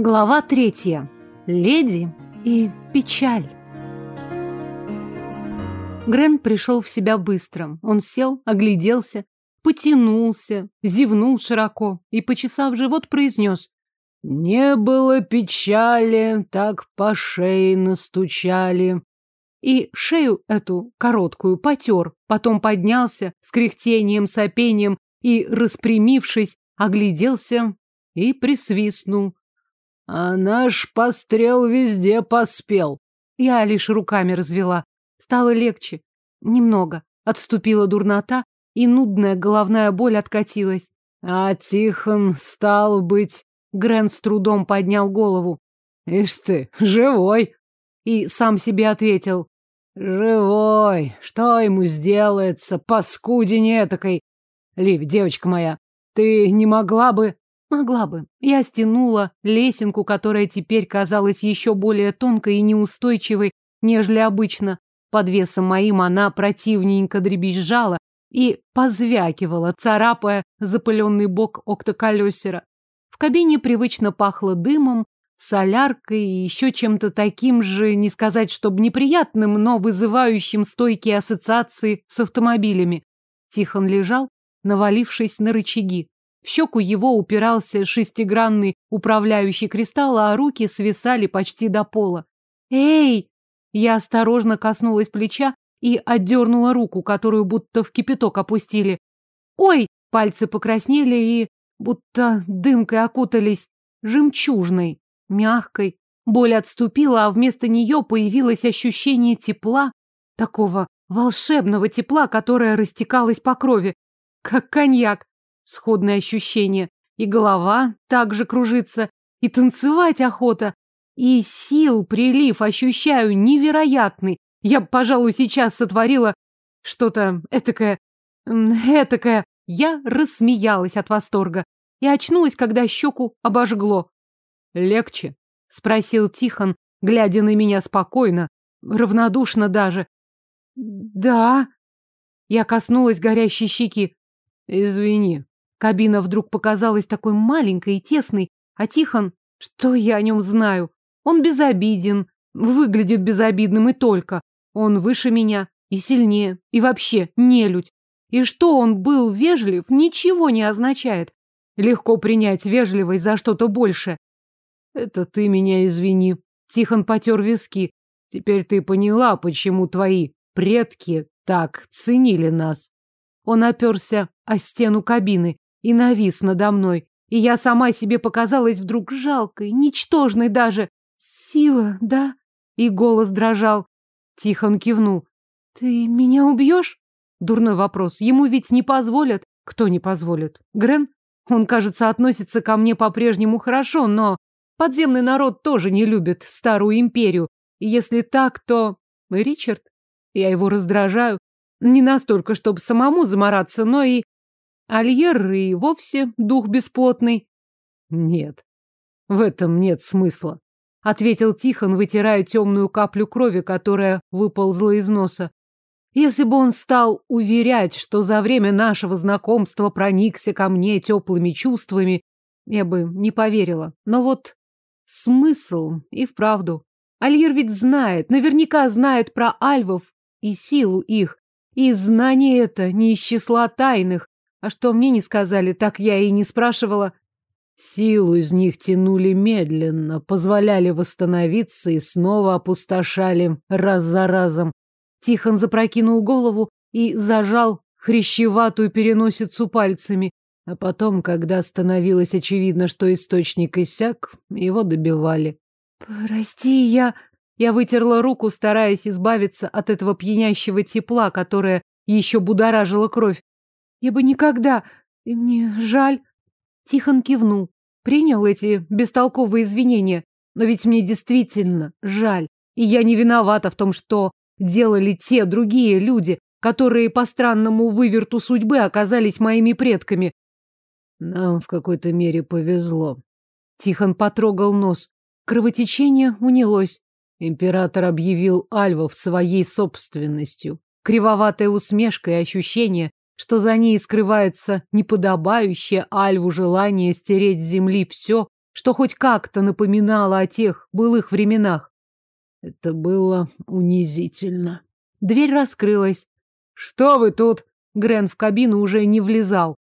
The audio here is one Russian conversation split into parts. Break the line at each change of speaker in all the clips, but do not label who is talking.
Глава третья. Леди и печаль. Грен пришел в себя быстро. Он сел, огляделся, потянулся, зевнул широко и, почесав живот, произнес. «Не было печали, так по шее настучали». И шею эту короткую потер, потом поднялся с кряхтением, сопением и, распрямившись, огляделся и присвистнул. А наш пострел везде поспел. Я лишь руками развела. Стало легче. Немного. Отступила дурнота, и нудная головная боль откатилась. А Тихон, стал быть... Грен с трудом поднял голову. Ишь ты, живой. И сам себе ответил. Живой. Что ему сделается, паскудине этакой? Лив, девочка моя, ты не могла бы... Могла бы. Я стянула лесенку, которая теперь казалась еще более тонкой и неустойчивой, нежели обычно. Под весом моим она противненько дребезжала и позвякивала, царапая запыленный бок октоколесера. В кабине привычно пахло дымом, соляркой и еще чем-то таким же, не сказать, чтобы неприятным, но вызывающим стойкие ассоциации с автомобилями. Тихон лежал, навалившись на рычаги. В щеку его упирался шестигранный управляющий кристалл, а руки свисали почти до пола. «Эй!» Я осторожно коснулась плеча и отдернула руку, которую будто в кипяток опустили. «Ой!» Пальцы покраснели и будто дымкой окутались, жемчужной, мягкой. Боль отступила, а вместо нее появилось ощущение тепла, такого волшебного тепла, которое растекалось по крови, как коньяк. Сходное ощущение. И голова также кружится, и танцевать охота. И сил прилив ощущаю невероятный. Я, пожалуй, сейчас сотворила что-то этакое... этакое. Я рассмеялась от восторга и очнулась, когда щеку обожгло. «Легче?» — спросил Тихон, глядя на меня спокойно, равнодушно даже. «Да». Я коснулась горящей щеки. «Извини, Кабина вдруг показалась такой маленькой и тесной, а Тихон, что я о нем знаю? Он безобиден, выглядит безобидным и только. Он выше меня и сильнее, и вообще нелюдь. И что он был вежлив, ничего не означает. Легко принять вежливость за что-то большее. Это ты меня извини. Тихон потер виски. Теперь ты поняла, почему твои предки так ценили нас. Он оперся о стену кабины и навис надо мной, и я сама себе показалась вдруг жалкой, ничтожной даже. Сила, да? И голос дрожал. Тихон кивнул. Ты меня убьешь? Дурной вопрос. Ему ведь не позволят. Кто не позволит? Грен? Он, кажется, относится ко мне по-прежнему хорошо, но подземный народ тоже не любит старую империю. И если так, то... Ричард? Я его раздражаю. Не настолько, чтобы самому замораться, но и Альер и вовсе дух бесплотный. Нет, в этом нет смысла, ответил Тихон, вытирая темную каплю крови, которая выползла из носа. Если бы он стал уверять, что за время нашего знакомства проникся ко мне теплыми чувствами, я бы не поверила. Но вот смысл и вправду. Альер ведь знает, наверняка знает про альвов и силу их. И знание это не из числа тайных, а что мне не сказали, так я и не спрашивала. Силу из них тянули медленно, позволяли восстановиться и снова опустошали раз за разом. Тихон запрокинул голову и зажал хрящеватую переносицу пальцами. А потом, когда становилось очевидно, что источник иссяк, его добивали. «Прости, я...» Я вытерла руку, стараясь избавиться от этого пьянящего тепла, которое еще будоражило кровь. Я бы никогда... И мне жаль. Тихон кивнул. Принял эти бестолковые извинения. Но ведь мне действительно жаль. И я не виновата в том, что делали те другие люди, которые по странному выверту судьбы оказались моими предками. Нам в какой-то мере повезло. Тихон потрогал нос. Кровотечение унялось. Император объявил альвов своей собственностью. Кривоватая усмешка и ощущение, что за ней скрывается неподобающее Альву желание стереть с земли все, что хоть как-то напоминало о тех былых временах.
Это было унизительно.
Дверь раскрылась.
«Что вы тут?»
Грен в кабину уже не влезал.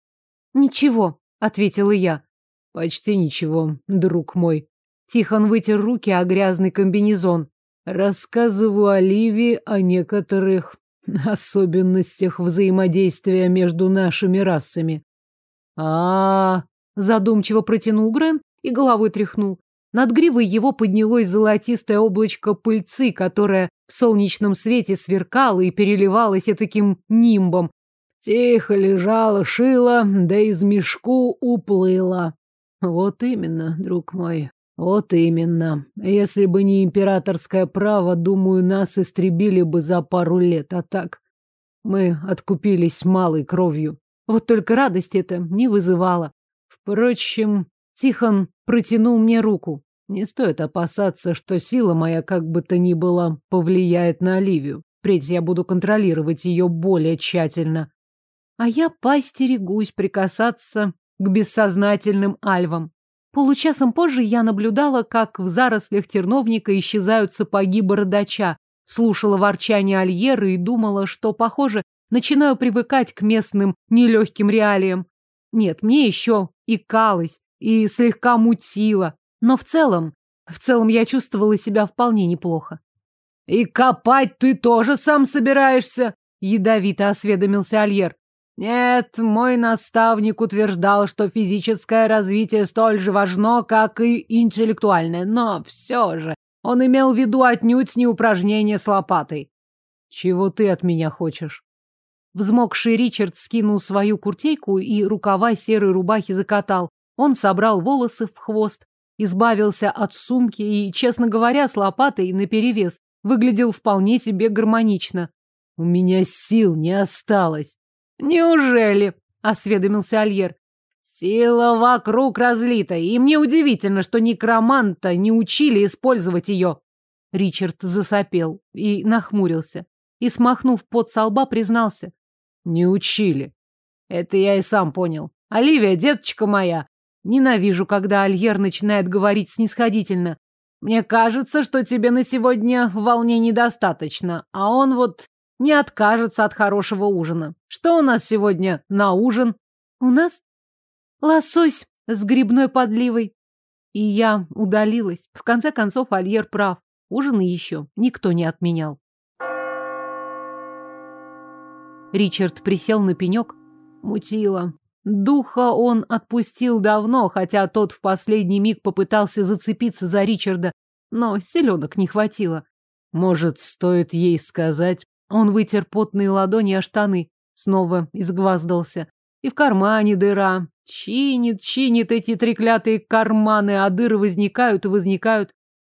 «Ничего», — ответила я.
«Почти ничего, друг мой».
Тихон вытер руки о грязный комбинезон.
«Рассказываю Оливии о некоторых особенностях взаимодействия между нашими расами».
А, -а, -а задумчиво протянул Грен и головой тряхнул. Над гривой его поднялось золотистое облачко пыльцы, которое в солнечном свете сверкало и переливалось таким нимбом.
Тихо лежала, шила, да из мешку уплыла. Вот именно, друг мой, вот именно. Если бы не императорское право, думаю, нас истребили бы за пару лет, а так мы откупились малой кровью.
Вот только радость это не вызывала.
Впрочем,
Тихон протянул мне руку.
Не стоит опасаться, что сила моя, как бы то ни было, повлияет на Оливию. Впредь я буду контролировать ее более тщательно.
А я постерегусь прикасаться к бессознательным альвам. Получасом позже я наблюдала, как в зарослях терновника исчезают сапоги бородача, слушала ворчание Альеры и думала, что, похоже, начинаю привыкать к местным нелегким реалиям. Нет, мне еще и калось, и слегка мутило, но в целом, в целом я чувствовала себя вполне неплохо.
«И копать ты тоже сам собираешься?» — ядовито осведомился Альер. «Нет, мой наставник утверждал, что физическое развитие столь же важно, как и интеллектуальное, но все же он имел в виду отнюдь не упражнение с лопатой».
«Чего ты от меня хочешь?» Взмокший Ричард скинул свою куртейку и рукава серой рубахи закатал. Он собрал волосы в хвост, избавился от сумки и, честно говоря, с лопатой наперевес, выглядел вполне себе гармонично.
«У меня сил не осталось».
«Неужели?» — осведомился Альер. «Сила вокруг разлита, и мне удивительно, что некроманта не учили использовать ее». Ричард засопел и нахмурился. И, смахнув пот со лба, признался.
«Не учили. Это я и сам понял. Оливия, деточка моя, Ненавижу, когда Альер начинает говорить снисходительно. Мне кажется, что тебе на сегодня волнений недостаточно, а он вот не откажется от хорошего ужина. Что у нас сегодня на ужин?
У нас лосось с грибной подливой. И я удалилась. В конце концов, Альер прав. Ужин еще никто не отменял. Ричард присел на пенек. Мутило. Духа он отпустил давно, хотя тот в последний миг попытался зацепиться за Ричарда, но селенок не хватило.
Может, стоит ей сказать?
Он вытер потные ладони о штаны, снова изгваздался. И в кармане дыра. Чинит, чинит эти треклятые карманы, а дыры возникают и возникают.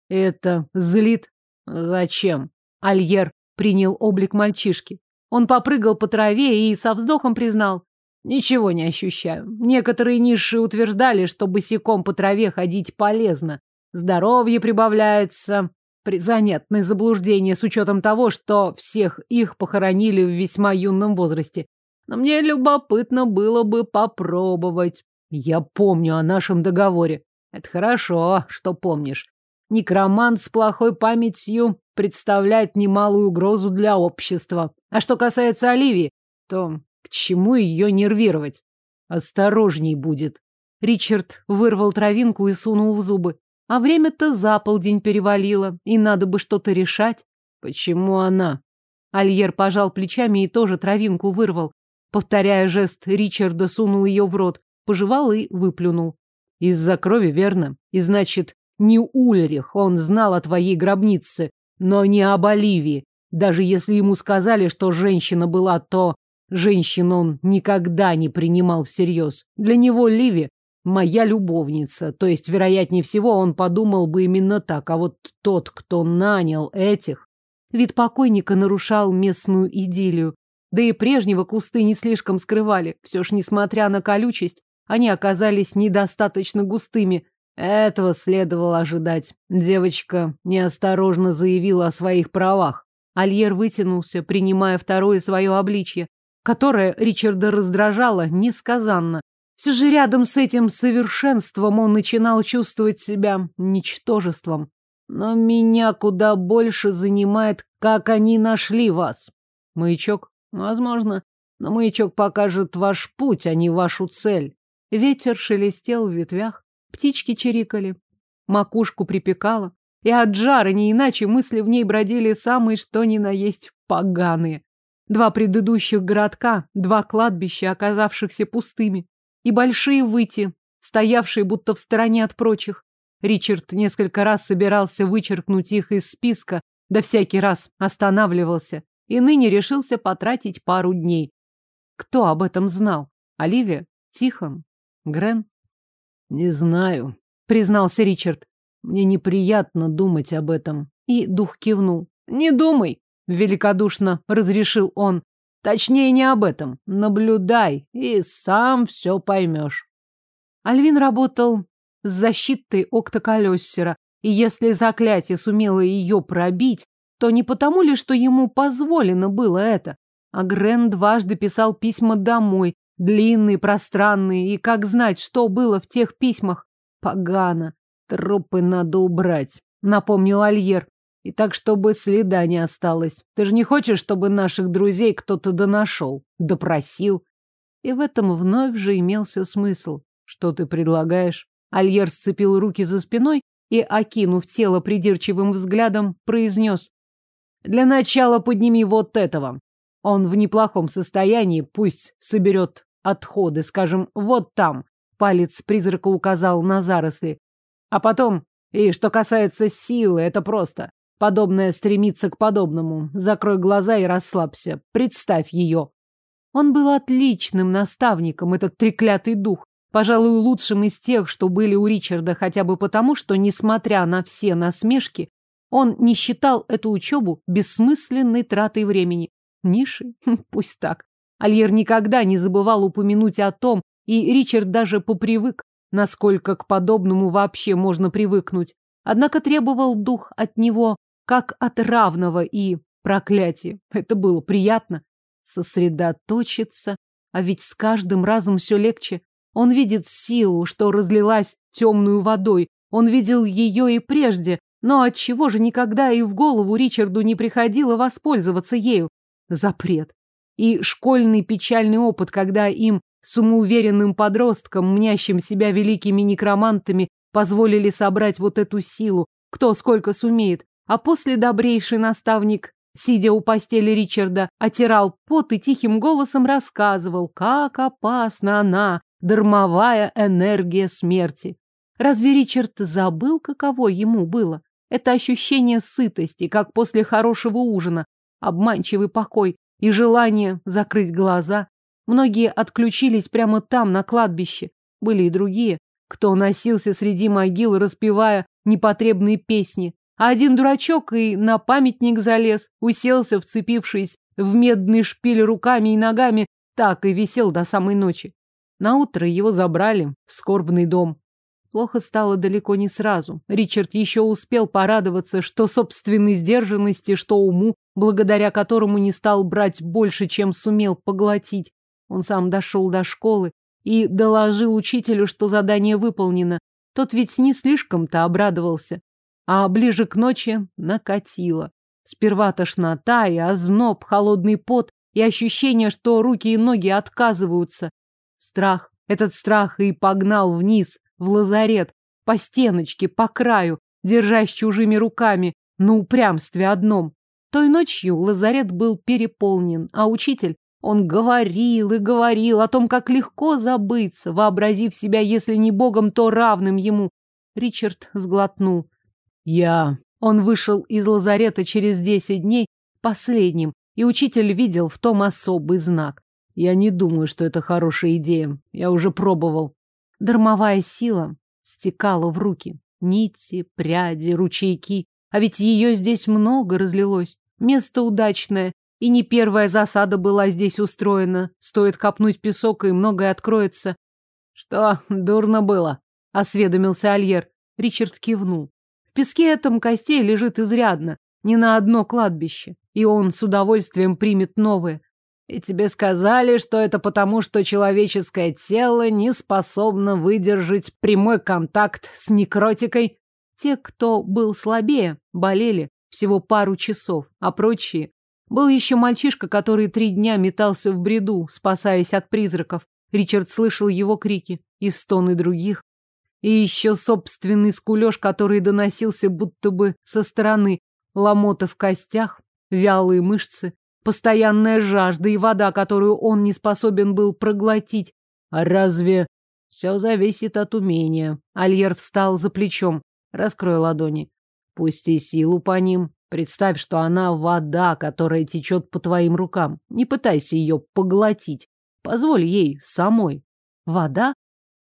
Это злит. Зачем?
Альер принял облик мальчишки. Он попрыгал по траве и со вздохом признал.
Ничего не ощущаю. Некоторые ниши утверждали, что босиком по траве ходить полезно. Здоровье прибавляется. Призанятное заблуждение с учетом того, что всех их похоронили в весьма юном возрасте. Но мне любопытно было бы попробовать. Я помню о нашем договоре. Это хорошо, что помнишь. Некромант с плохой памятью представляет немалую угрозу для общества. А что касается Оливии, то к чему ее нервировать? Осторожней будет.
Ричард вырвал травинку и сунул в зубы. А время-то за полдень перевалило, и надо бы что-то решать.
Почему она?
Альер пожал плечами и тоже травинку вырвал. Повторяя жест, Ричарда сунул ее в рот, пожевал и выплюнул.
Из-за крови, верно? И значит, не Ульрих, он знал о твоей гробнице, но не об Оливии. Даже если ему сказали, что женщина была, то Женщин он никогда не принимал всерьез. Для него Ливи – моя любовница, то есть, вероятнее всего, он подумал бы именно так, а вот тот, кто нанял этих...
Вид покойника нарушал местную идиллию. Да и прежнего кусты не слишком скрывали. Все ж, несмотря на колючесть, они оказались недостаточно густыми.
Этого следовало ожидать. Девочка неосторожно заявила о своих правах.
Альер вытянулся, принимая второе свое обличье которое Ричарда раздражало несказанно.
Все же рядом с этим совершенством он начинал чувствовать себя ничтожеством. Но меня куда больше занимает, как они нашли вас. Маячок? Возможно. Но маячок покажет ваш путь, а не вашу цель. Ветер шелестел в ветвях, птички чирикали, макушку припекало, и от жара не иначе мысли в ней бродили самые что ни на есть поганые. Два предыдущих городка, два кладбища, оказавшихся пустыми, и большие выти, стоявшие будто в стороне от прочих. Ричард несколько раз собирался вычеркнуть их из списка, да всякий раз останавливался, и ныне решился потратить пару дней. Кто об этом знал? Оливия? Тихон? Грен?
Не знаю, признался Ричард. Мне неприятно думать об этом.
И дух кивнул. Не думай, великодушно разрешил он. Точнее, не об этом. Наблюдай, и сам все поймешь. Альвин работал с защитой октоколесера, и если заклятие сумело ее пробить, то не потому ли, что ему позволено было это. А Грен дважды писал письма домой, длинные, пространные, и как знать, что было в тех письмах? Погано. Трупы надо убрать, напомнил Альер. И так, чтобы следа не осталось. Ты же не хочешь, чтобы наших друзей кто-то донашел, допросил? И в этом вновь же имелся смысл. Что ты предлагаешь? Альер сцепил руки за спиной и, окинув тело придирчивым взглядом, произнес. Для начала подними вот этого. Он в неплохом состоянии, пусть соберет отходы, скажем, вот там. Палец призрака указал на заросли. А потом, и что касается силы, это просто. Подобное стремится к подобному. Закрой глаза и расслабься. Представь ее. Он был отличным наставником, этот треклятый дух. Пожалуй, лучшим из тех, что были у Ричарда, хотя бы потому, что, несмотря на все насмешки, он не считал эту учебу бессмысленной тратой времени. Ниши? Пусть так. Альер никогда не забывал упомянуть о том, и Ричард даже попривык, насколько к подобному вообще можно привыкнуть. Однако требовал дух от него как от равного и проклятия. Это было приятно. Сосредоточиться, а ведь с каждым разом все легче. Он видит силу, что разлилась темную водой. Он видел ее и прежде, но от чего же никогда и в голову Ричарду не приходило воспользоваться ею? Запрет. И школьный печальный опыт, когда им, самоуверенным подросткам, мнящим себя великими некромантами, позволили собрать вот эту силу, кто сколько сумеет, а после добрейший наставник, сидя у постели Ричарда, отирал пот и тихим голосом рассказывал, как опасна она, дармовая энергия смерти. Разве Ричард забыл, каково ему было? Это ощущение сытости, как после хорошего ужина, обманчивый покой и желание закрыть глаза. Многие отключились прямо там, на кладбище. Были и другие, кто носился среди могил, распевая непотребные песни, а один дурачок и на памятник залез, уселся, вцепившись в медный шпиль руками и ногами, так и висел до самой ночи. Наутро его забрали в скорбный дом. Плохо стало далеко не сразу. Ричард еще успел порадоваться, что собственной сдержанности, что уму, благодаря которому не стал брать больше, чем сумел поглотить. Он сам дошел до школы и доложил учителю, что задание выполнено. Тот ведь не слишком-то обрадовался а ближе к ночи накатило. Сперва тошнота и озноб, холодный пот и ощущение, что руки и ноги отказываются. Страх, этот страх и погнал вниз, в лазарет, по стеночке, по краю, держась чужими руками, на упрямстве одном. Той ночью лазарет был переполнен, а учитель, он говорил и говорил о том, как легко забыться, вообразив себя, если не богом, то равным ему. Ричард сглотнул.
Я...
Он вышел из лазарета через десять дней последним, и учитель видел в том особый знак.
Я не думаю, что это хорошая идея. Я уже пробовал.
Дармовая сила стекала в руки. Нити, пряди, ручейки. А ведь ее здесь много разлилось. Место удачное. И не первая засада была здесь устроена. Стоит копнуть песок, и многое откроется.
Что, дурно было?
Осведомился Альер. Ричард кивнул песке этом костей лежит изрядно, не на одно кладбище, и он с удовольствием примет новые. И тебе сказали, что это потому, что человеческое тело не способно выдержать прямой контакт с некротикой.
Те, кто был слабее, болели всего пару часов, а прочие... Был еще мальчишка, который три дня метался в бреду, спасаясь от призраков. Ричард слышал его крики и стоны других. И еще собственный скулеж, который доносился будто бы со стороны. Ломота в костях, вялые мышцы, постоянная жажда и вода, которую он не способен был проглотить.
А разве все зависит от умения?
Альер встал за плечом. Раскрой ладони.
Пусти силу по ним. Представь, что она вода, которая течет по твоим рукам. Не пытайся ее поглотить. Позволь ей самой.
Вода?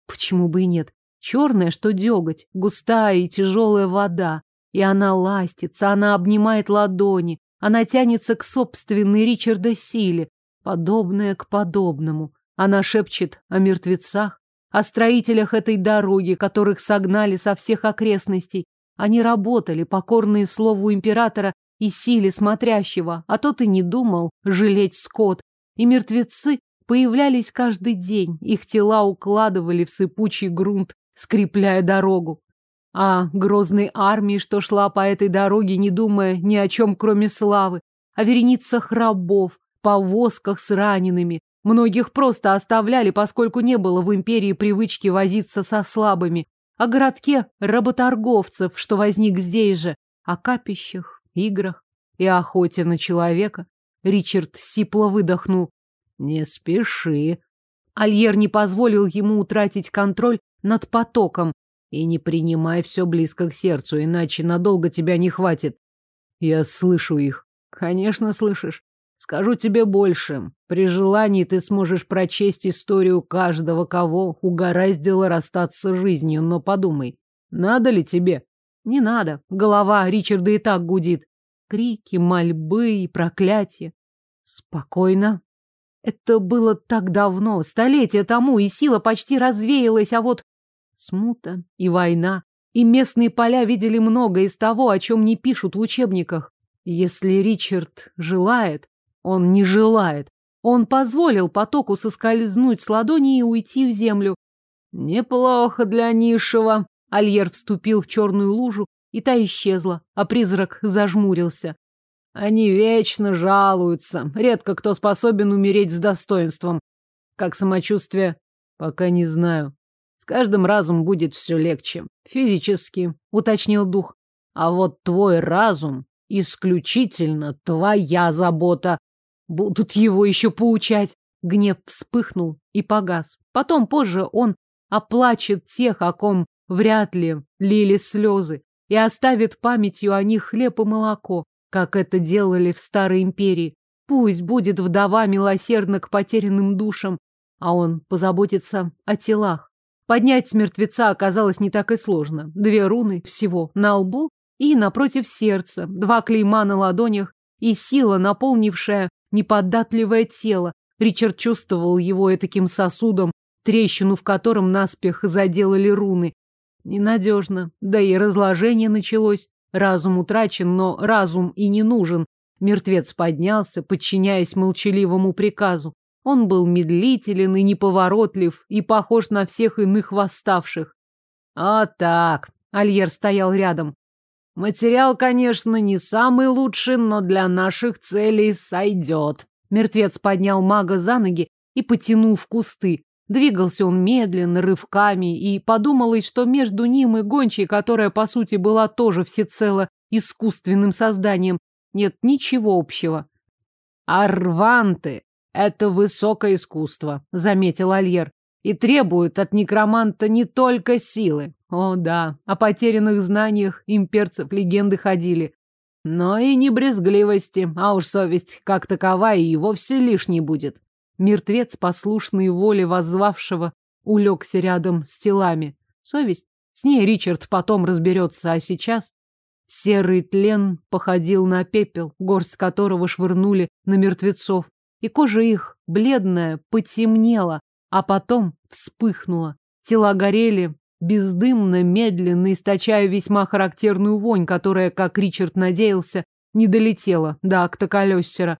Почему бы и нет? Черная, что деготь, густая и тяжелая вода. И она ластится, она обнимает ладони, она тянется к собственной Ричарда силе, подобная к подобному. Она шепчет о мертвецах, о строителях этой дороги, которых согнали со всех окрестностей. Они работали, покорные слову императора и силе смотрящего, а тот и не думал жалеть скот. И мертвецы появлялись каждый день, их тела укладывали в сыпучий грунт, скрепляя дорогу а грозной армии, что шла по этой дороге, не думая ни о чем, кроме славы, о вереницах рабов, повозках с ранеными. Многих просто оставляли, поскольку не было в империи привычки возиться со слабыми, о городке работорговцев, что возник здесь же, о капищах, играх и охоте на человека. Ричард сипло выдохнул.
«Не спеши».
Альер не позволил ему утратить контроль над потоком,
и не принимай все близко к сердцу, иначе надолго тебя не хватит. Я слышу их. Конечно, слышишь. Скажу тебе больше. При желании ты сможешь прочесть историю каждого, кого угораздило расстаться с жизнью, но подумай, надо ли тебе?
Не надо. Голова Ричарда и так гудит. Крики, мольбы и проклятия. Спокойно. Это было так давно, столетия тому, и сила почти развеялась, а вот Смута и война. И местные поля видели много из того, о чем не пишут в учебниках. Если Ричард желает, он не желает. Он позволил потоку соскользнуть с ладони и уйти в землю. Неплохо для низшего. Альер вступил в черную лужу, и та исчезла, а призрак зажмурился.
Они вечно жалуются. Редко кто способен умереть с достоинством. Как самочувствие? Пока не знаю. С каждым разом будет все легче. Физически, уточнил дух. А вот твой разум исключительно твоя забота. Будут его еще поучать. Гнев вспыхнул и погас. Потом позже он оплачет тех, о ком вряд ли лили слезы, и оставит памятью о них хлеб и молоко, как это делали в Старой Империи. Пусть будет вдова милосердна к потерянным душам, а он позаботится о телах. Поднять мертвеца оказалось не так и сложно. Две руны всего на лбу и напротив сердца, два клейма на ладонях и сила, наполнившая неподатливое тело. Ричард чувствовал его таким сосудом, трещину в котором наспех заделали руны. Ненадежно, да и разложение началось. Разум утрачен, но разум и не нужен. Мертвец поднялся, подчиняясь молчаливому приказу. Он был медлителен и неповоротлив, и похож на всех иных восставших. А так, Альер стоял рядом. Материал, конечно, не самый лучший, но для наших целей сойдет. Мертвец поднял мага за ноги и потянул в кусты. Двигался он медленно, рывками, и подумалось, что между ним и гончей, которая, по сути, была тоже всецело искусственным созданием, нет ничего общего. Арванты это высокое искусство, заметил Альер, и требует от некроманта не только силы. О да, о потерянных знаниях имперцев легенды ходили. Но и не брезгливости, а уж совесть как таковая и вовсе лишней будет. Мертвец, послушный воле воззвавшего, улегся рядом с телами. Совесть? С ней Ричард потом разберется, а сейчас... Серый тлен походил на пепел, горсть которого швырнули на мертвецов и кожа их, бледная, потемнела, а потом вспыхнула. Тела горели, бездымно, медленно, источая весьма характерную вонь, которая, как Ричард надеялся, не долетела до акта колесера.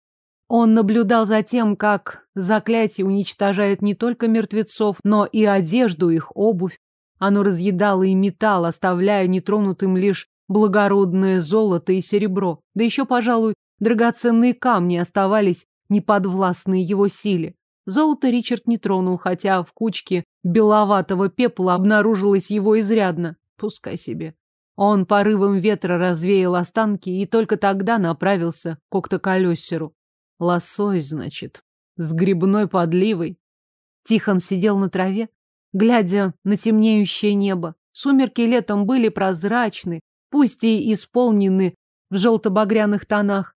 Он наблюдал за тем, как заклятие уничтожает не только мертвецов, но и одежду, их обувь. Оно разъедало и металл, оставляя нетронутым лишь благородное золото и серебро. Да еще, пожалуй, драгоценные камни оставались неподвластные его силе. Золото Ричард не тронул, хотя в кучке беловатого пепла обнаружилось его изрядно. Пускай себе. Он порывом ветра развеял останки и только тогда направился к октоколесеру. Лосось, значит, с грибной подливой. Тихон сидел на траве, глядя на темнеющее небо. Сумерки летом были прозрачны, пусть и исполнены в желто-багряных тонах.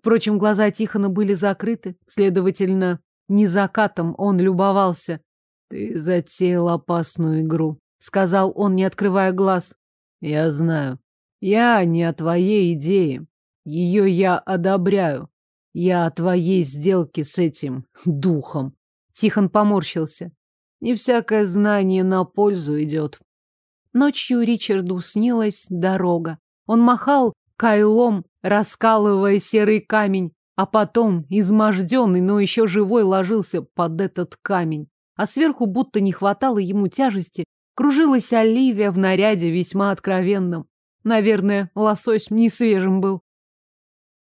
Впрочем, глаза Тихона были закрыты, следовательно, не закатом он любовался. «Ты затеял опасную игру», — сказал он, не открывая глаз. «Я знаю. Я не о твоей идее. Ее я одобряю. Я о твоей сделке с этим духом. Тихон поморщился. Не всякое знание на пользу идет. Ночью Ричарду снилась дорога. Он махал кайлом, раскалывая серый камень, а потом, изможденный, но еще живой, ложился под этот камень. А сверху, будто не хватало ему тяжести, кружилась Оливия в наряде весьма откровенном. Наверное, лосось не свежим был.